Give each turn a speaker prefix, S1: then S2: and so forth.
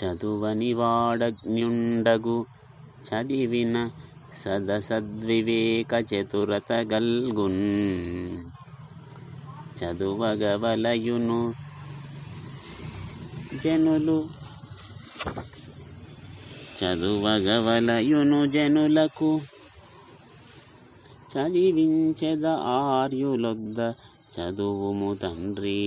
S1: చదువని వాడజ్ఞుండగు చదివిన సదసద్వివేక చతురత గల్గున్ చదువగవలయును జనులు. చదువగవలయును జనులకు చదివించెద ఆర్యులొద్ద చదువుము తండ్రి.